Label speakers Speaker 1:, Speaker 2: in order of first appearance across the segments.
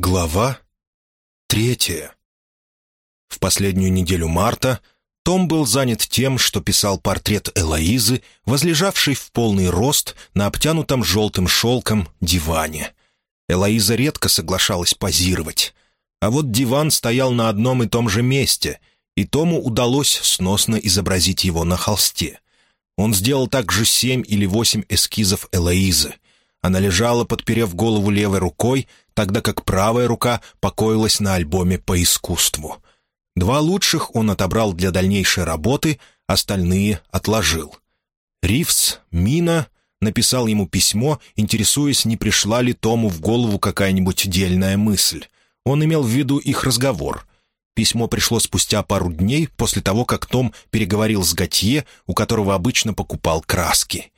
Speaker 1: Глава третья. В последнюю неделю марта Том был занят тем, что писал портрет Элоизы, возлежавшей в полный рост на обтянутом желтым шелком диване. Элоиза редко соглашалась позировать. А вот диван стоял на одном и том же месте, и Тому удалось сносно изобразить его на холсте. Он сделал также семь или восемь эскизов Элоизы. Она лежала, подперев голову левой рукой, тогда как правая рука покоилась на альбоме по искусству. Два лучших он отобрал для дальнейшей работы, остальные отложил. Ривс, Мина, написал ему письмо, интересуясь, не пришла ли Тому в голову какая-нибудь дельная мысль. Он имел в виду их разговор. Письмо пришло спустя пару дней после того, как Том переговорил с Готье, у которого обычно покупал краски.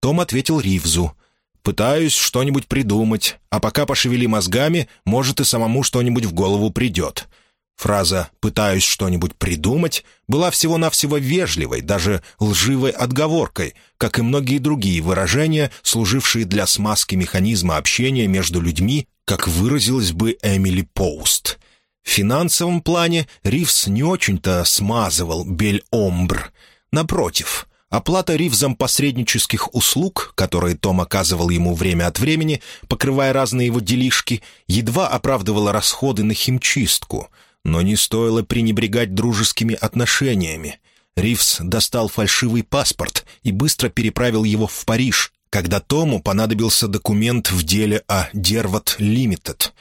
Speaker 1: Том ответил Ривзу — Пытаюсь что-нибудь придумать, а пока пошевели мозгами, может и самому что-нибудь в голову придет». Фраза «пытаюсь что-нибудь придумать» была всего-навсего вежливой, даже лживой отговоркой, как и многие другие выражения, служившие для смазки механизма общения между людьми, как выразилась бы Эмили Поуст. В финансовом плане Ривс не очень-то смазывал Бель-Омбр. Напротив, Оплата Ривзом посреднических услуг, которые Том оказывал ему время от времени, покрывая разные его делишки, едва оправдывала расходы на химчистку, но не стоило пренебрегать дружескими отношениями. Ривз достал фальшивый паспорт и быстро переправил его в Париж, когда Тому понадобился документ в деле о Дерват Лимитед.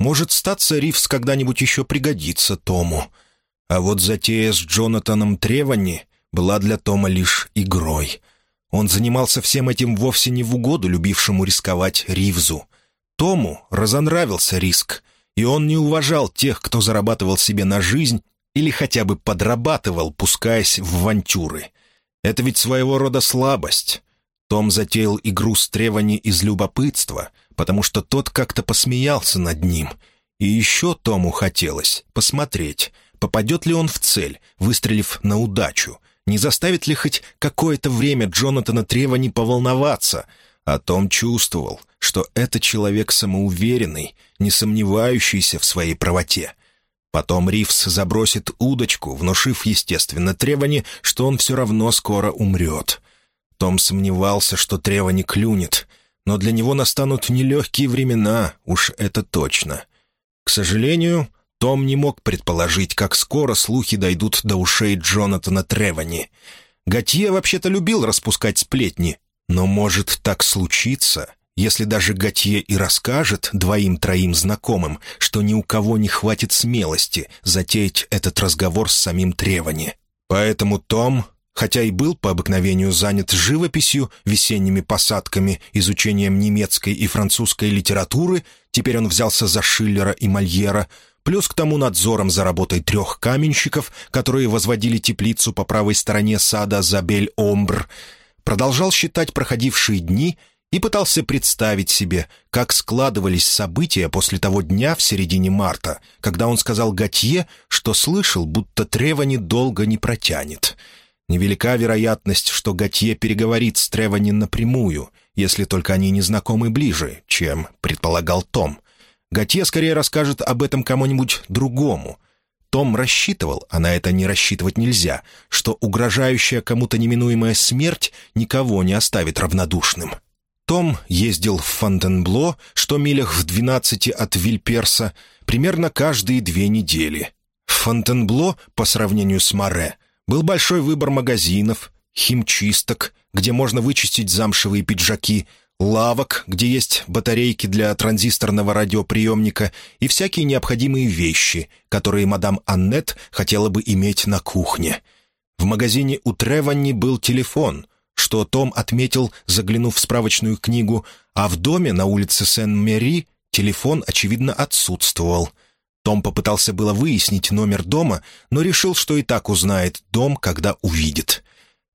Speaker 1: Может, статься Ривз когда-нибудь еще пригодится Тому. А вот затея с Джонатаном Тревани была для Тома лишь игрой. Он занимался всем этим вовсе не в угоду любившему рисковать Ривзу. Тому разонравился риск, и он не уважал тех, кто зарабатывал себе на жизнь или хотя бы подрабатывал, пускаясь в авантюры. Это ведь своего рода слабость. Том затеял игру с Тревани из любопытства, потому что тот как-то посмеялся над ним. И еще Тому хотелось посмотреть, попадет ли он в цель, выстрелив на удачу, не заставит ли хоть какое-то время Джонатана Трева не поволноваться? А Том чувствовал, что это человек самоуверенный, не сомневающийся в своей правоте. Потом Ривс забросит удочку, внушив, естественно, Тревани, что он все равно скоро умрет. Том сомневался, что Трева не клюнет, но для него настанут нелегкие времена, уж это точно. К сожалению, том не мог предположить, как скоро слухи дойдут до ушей Джонатана Тревани. Готье вообще-то любил распускать сплетни, но может так случиться, если даже Готье и расскажет двоим-троим знакомым, что ни у кого не хватит смелости затеять этот разговор с самим Тревани. Поэтому Том, хотя и был по обыкновению занят живописью, весенними посадками, изучением немецкой и французской литературы, теперь он взялся за Шиллера и Мольера — плюс к тому надзором за работой трех каменщиков, которые возводили теплицу по правой стороне сада Забель-Омбр, продолжал считать проходившие дни и пытался представить себе, как складывались события после того дня в середине марта, когда он сказал Готье, что слышал, будто Тревани долго не протянет. Невелика вероятность, что Готье переговорит с Тревани напрямую, если только они не знакомы ближе, чем предполагал Том — Готье скорее расскажет об этом кому-нибудь другому. Том рассчитывал, а на это не рассчитывать нельзя, что угрожающая кому-то неминуемая смерть никого не оставит равнодушным. Том ездил в Фонтенбло, что милях в двенадцати от Вильперса, примерно каждые две недели. В Фонтенбло, по сравнению с Море, был большой выбор магазинов, химчисток, где можно вычистить замшевые пиджаки, лавок, где есть батарейки для транзисторного радиоприемника и всякие необходимые вещи, которые мадам Аннет хотела бы иметь на кухне. В магазине у Треванни был телефон, что Том отметил, заглянув в справочную книгу, а в доме на улице Сен-Мери телефон, очевидно, отсутствовал. Том попытался было выяснить номер дома, но решил, что и так узнает дом, когда увидит.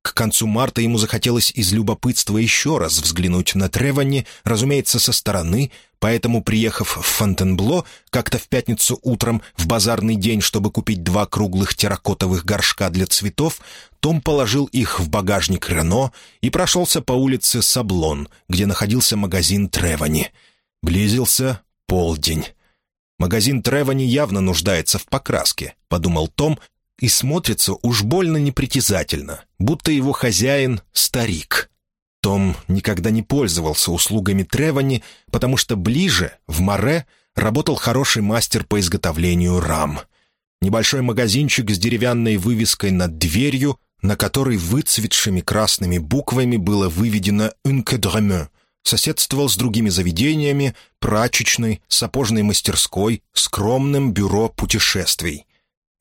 Speaker 1: К концу марта ему захотелось из любопытства еще раз взглянуть на Тревани, разумеется, со стороны, поэтому, приехав в Фонтенбло как-то в пятницу утром в базарный день, чтобы купить два круглых терракотовых горшка для цветов, том положил их в багажник Рено и прошелся по улице Саблон, где находился магазин Тревани. Близился полдень. Магазин Тревани явно нуждается в покраске», — подумал Том, и смотрится уж больно непритязательно, будто его хозяин — старик. Том никогда не пользовался услугами Тревани, потому что ближе, в Море, работал хороший мастер по изготовлению рам. Небольшой магазинчик с деревянной вывеской над дверью, на которой выцветшими красными буквами было выведено «Unque соседствовал с другими заведениями, прачечной, сапожной мастерской, скромным бюро путешествий.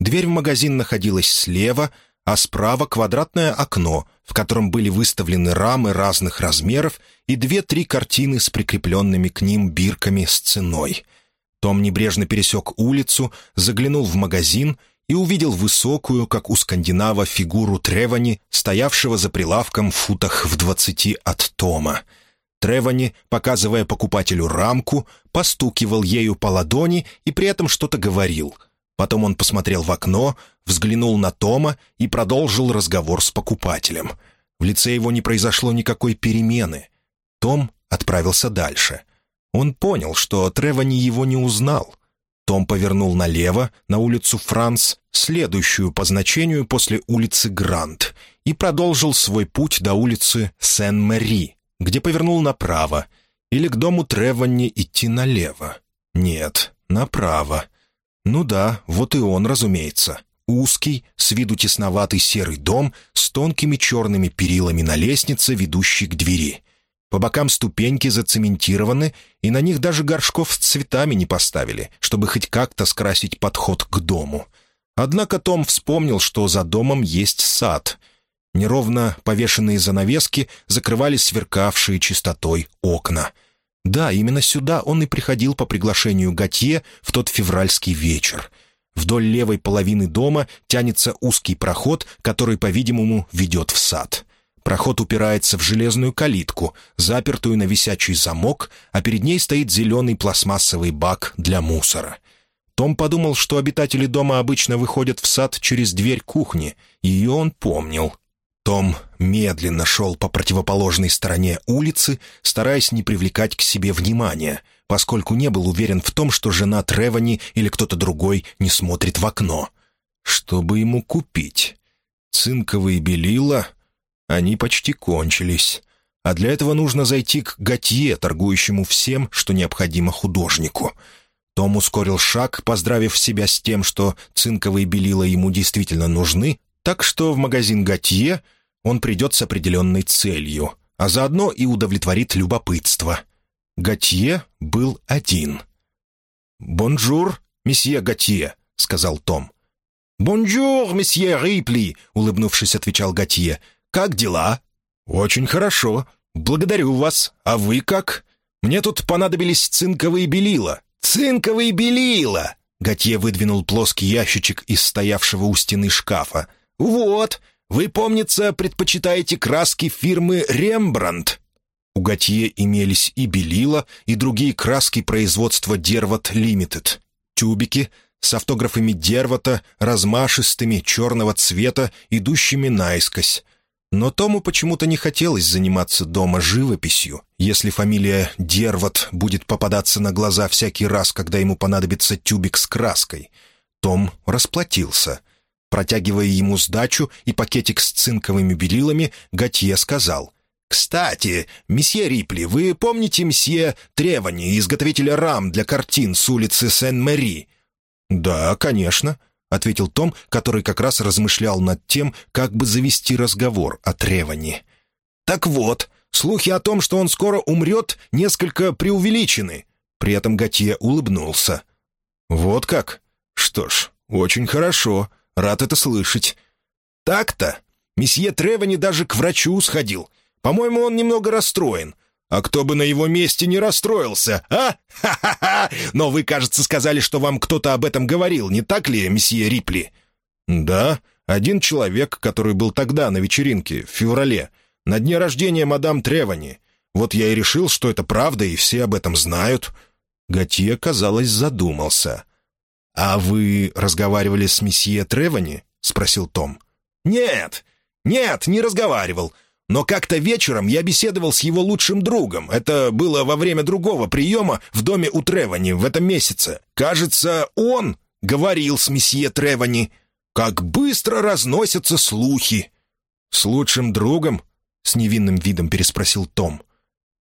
Speaker 1: Дверь в магазин находилась слева, а справа квадратное окно, в котором были выставлены рамы разных размеров и две-три картины с прикрепленными к ним бирками с ценой. Том небрежно пересек улицу, заглянул в магазин и увидел высокую, как у скандинава, фигуру Тревани, стоявшего за прилавком в футах в двадцати от Тома. Тревани, показывая покупателю рамку, постукивал ею по ладони и при этом что-то говорил — Потом он посмотрел в окно, взглянул на Тома и продолжил разговор с покупателем. В лице его не произошло никакой перемены. Том отправился дальше. Он понял, что Тревани его не узнал. Том повернул налево, на улицу Франц, следующую по значению после улицы Грант, и продолжил свой путь до улицы Сен-Мэри, где повернул направо, или к дому Тревани идти налево. Нет, направо. Ну да, вот и он, разумеется. Узкий, с виду тесноватый серый дом с тонкими черными перилами на лестнице, ведущей к двери. По бокам ступеньки зацементированы, и на них даже горшков с цветами не поставили, чтобы хоть как-то скрасить подход к дому. Однако Том вспомнил, что за домом есть сад. Неровно повешенные занавески закрывали сверкавшие чистотой окна — да, именно сюда он и приходил по приглашению Готье в тот февральский вечер. Вдоль левой половины дома тянется узкий проход, который, по-видимому, ведет в сад. Проход упирается в железную калитку, запертую на висячий замок, а перед ней стоит зеленый пластмассовый бак для мусора. Том подумал, что обитатели дома обычно выходят в сад через дверь кухни. Ее он помнил. Том медленно шел по противоположной стороне улицы, стараясь не привлекать к себе внимания, поскольку не был уверен в том, что жена Тревани или кто-то другой не смотрит в окно. Что бы ему купить? Цинковые белила? Они почти кончились. А для этого нужно зайти к Готье, торгующему всем, что необходимо художнику. Том ускорил шаг, поздравив себя с тем, что цинковые белила ему действительно нужны, так что в магазин Готье он придет с определенной целью, а заодно и удовлетворит любопытство. Готье был один. «Бонжур, месье Готье», — сказал Том. «Бонжур, месье Рипли», — улыбнувшись, отвечал Готье. «Как дела?» «Очень хорошо. Благодарю вас. А вы как?» «Мне тут понадобились цинковые белила». «Цинковые белила!» Готье выдвинул плоский ящичек из стоявшего у стены шкафа. «Вот, вы, помнится, предпочитаете краски фирмы «Рембрандт»?» У Готье имелись и белила, и другие краски производства «Дервот Лимитед». Тюбики с автографами Дервота, размашистыми, черного цвета, идущими наискось. Но Тому почему-то не хотелось заниматься дома живописью, если фамилия Дервот будет попадаться на глаза всякий раз, когда ему понадобится тюбик с краской. Том расплатился — Протягивая ему сдачу и пакетик с цинковыми белилами, Готье сказал. «Кстати, месье Рипли, вы помните месье Тревани, изготовителя рам для картин с улицы Сен-Мэри?» «Да, конечно», — ответил Том, который как раз размышлял над тем, как бы завести разговор о Тревани. «Так вот, слухи о том, что он скоро умрет, несколько преувеличены». При этом Готье улыбнулся. «Вот как? Что ж, очень хорошо. Рад это слышать». «Так-то. Месье Тревани даже к врачу сходил. По-моему, он немного расстроен. А кто бы на его месте не расстроился, а? Ха-ха-ха! Но вы, кажется, сказали, что вам кто-то об этом говорил, не так ли, месье Рипли?» «Да, один человек, который был тогда на вечеринке, в феврале, на дне рождения мадам Тревани. Вот я и решил, что это правда, и все об этом знают». Готье, казалось, задумался. «А вы разговаривали с месье Тревани?» — спросил Том. «Нет, нет, не разговаривал. но как-то вечером я беседовал с его лучшим другом. Это было во время другого приема в доме у Тревани в этом месяце. Кажется, он говорил с месье Тревани. Как быстро разносятся слухи!» «С лучшим другом?» — с невинным видом переспросил Том.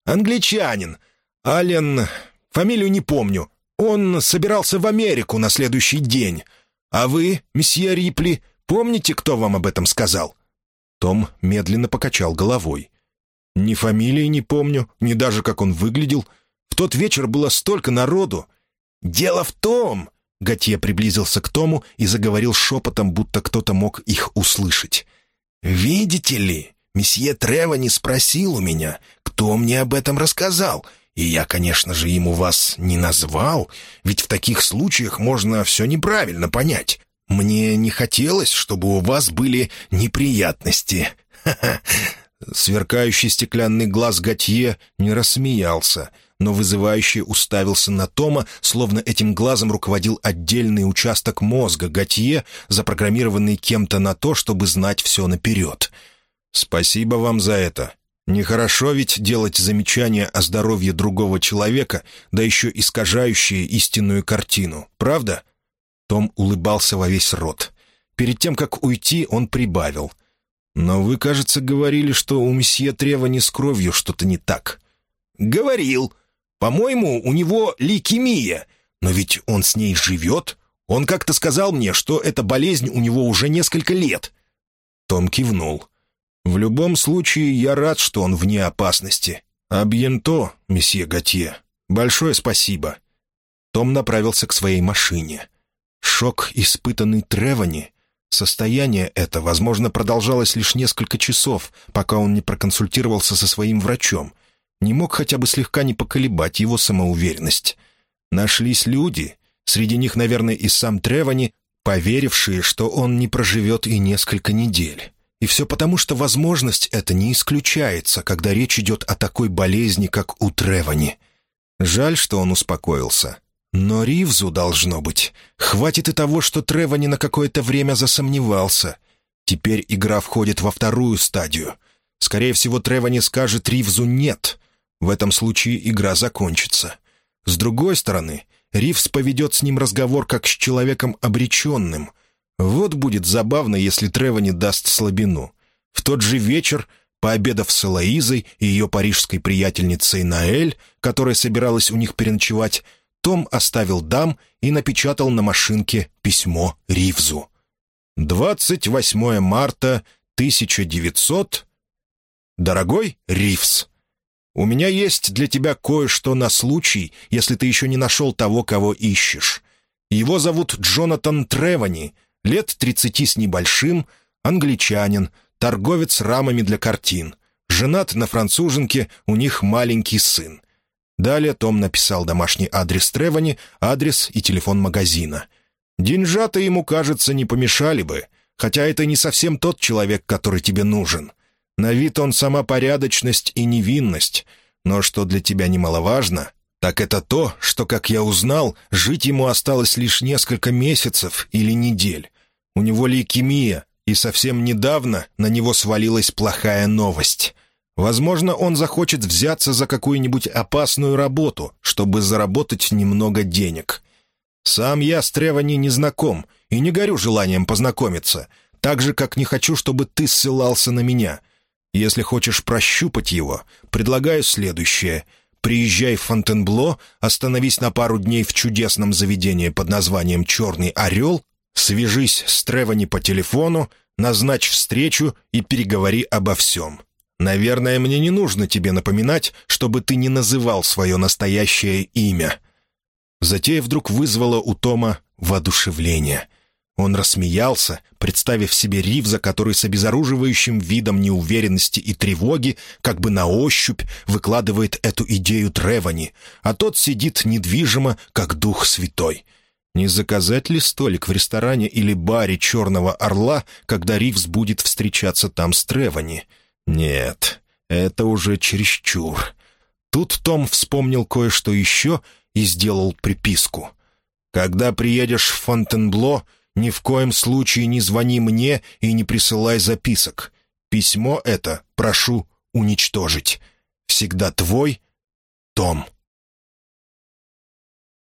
Speaker 1: «Англичанин. Ален... Фамилию не помню. Он собирался в Америку на следующий день. А вы, месье Рипли, помните, кто вам об этом сказал?» Том медленно покачал головой. «Ни фамилии не помню, ни даже как он выглядел. В тот вечер было столько народу. Дело в том...» Готье приблизился к Тому и заговорил шепотом, будто кто-то мог их услышать. «Видите ли, месье Трево не спросил у меня, кто мне об этом рассказал, и я, конечно же, ему вас не назвал, ведь в таких случаях можно все неправильно понять. Мне не хотелось, чтобы у вас были неприятности. Сверкающий стеклянный глаз Готье не рассмеялся, но вызывающе уставился на Тома, словно этим глазом руководил отдельный участок мозга Готье, запрограммированный кем-то на то, чтобы знать все наперед. «Спасибо вам за это. Нехорошо ведь делать замечания о здоровье другого человека, да еще искажающие истинную картину, правда?» Том улыбался во весь рот. Перед тем, как уйти, он прибавил. «Но вы, кажется, говорили, что у месье Трева не с кровью что-то не так». «Говорил. По-моему, у него лейкемия. Но ведь он с ней живет. Он как-то сказал мне, что эта болезнь у него уже несколько лет». Том кивнул. «В любом случае, я рад, что он вне опасности. Абьенто, месье Готье. Большое спасибо». Том направился к своей машине. Шок, испытанный Тревани, состояние это, возможно, продолжалось лишь несколько часов, пока он не проконсультировался со своим врачом, не мог хотя бы слегка не поколебать его самоуверенность. Нашлись люди, среди них, наверное, и сам Тревани, поверившие, что он не проживет и несколько недель. И все потому, что возможность эта не исключается, когда речь идет о такой болезни, как у Тревани. Жаль, что он успокоился. Но Ривзу, должно быть, хватит и того, что Тревани на какое-то время засомневался. Теперь игра входит во вторую стадию. Скорее всего, Тревани скажет Ривзу «нет». В этом случае игра закончится. С другой стороны, Ривз поведет с ним разговор как с человеком обреченным. Вот будет забавно, если Тревани даст слабину. В тот же вечер, пообедав с Элоизой и ее парижской приятельницей Наэль, которая собиралась у них переночевать, том оставил дам и напечатал на машинке письмо Ривзу. «28 марта 1900...» «Дорогой Ривз, у меня есть для тебя кое-что на случай, если ты еще не нашел того, кого ищешь. Его зовут Джонатан Тревани, лет тридцати с небольшим, англичанин, торговец рамами для картин. Женат на француженке, у них маленький сын. Далее Том написал домашний адрес Тревани, адрес и телефон магазина. Деньжата ему, кажется, не помешали бы, хотя это не совсем тот человек, который тебе нужен. На вид он сама порядочность и невинность, но что для тебя немаловажно, так это то, что, как я узнал, жить ему осталось лишь несколько месяцев или недель. У него лейкемия, и совсем недавно на него свалилась плохая новость. Возможно, он захочет взяться за какую-нибудь опасную работу, чтобы заработать немного денег. Сам я с Тревани не знаком и не горю желанием познакомиться, так же, как не хочу, чтобы ты ссылался на меня. Если хочешь прощупать его, предлагаю следующее. Приезжай в Фонтенбло, остановись на пару дней в чудесном заведении под названием «Черный орел», свяжись с Тревани по телефону, назначь встречу и переговори обо всем. Наверное, мне не нужно тебе напоминать, чтобы ты не называл свое настоящее имя». Затея вдруг вызвала у Тома воодушевление. Он рассмеялся, представив себе Ривза, который с обезоруживающим видом неуверенности и тревоги, как бы на ощупь, выкладывает эту идею Тревани, а тот сидит недвижимо, как дух святой. Не заказать ли столик в ресторане или баре «Черного орла», когда Ривз будет встречаться там с Тревани? — нет, это уже чересчур. Тут Том вспомнил кое-что еще и сделал приписку. «Когда приедешь в Фонтенбло, ни в коем случае не звони мне и не присылай записок. Письмо это прошу уничтожить. Всегда твой Том.